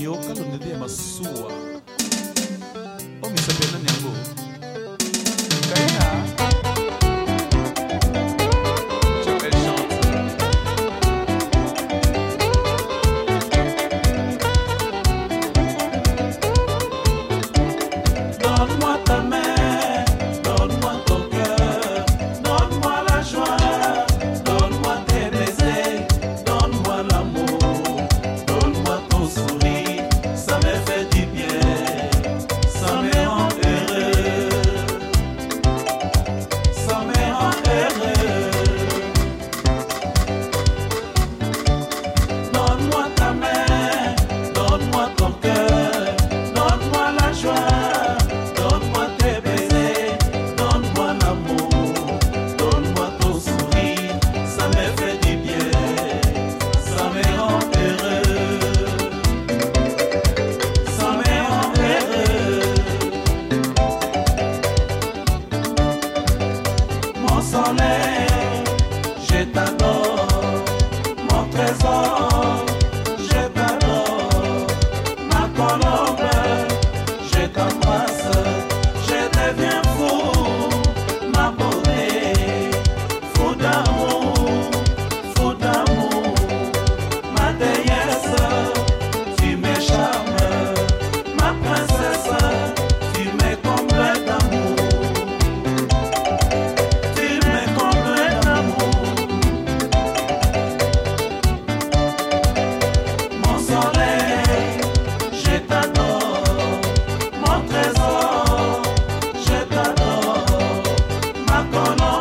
yoka lonede ya masuwa je t'adore, mon trésor, je t'adore, ma colombe, je t'embrasse. Bakono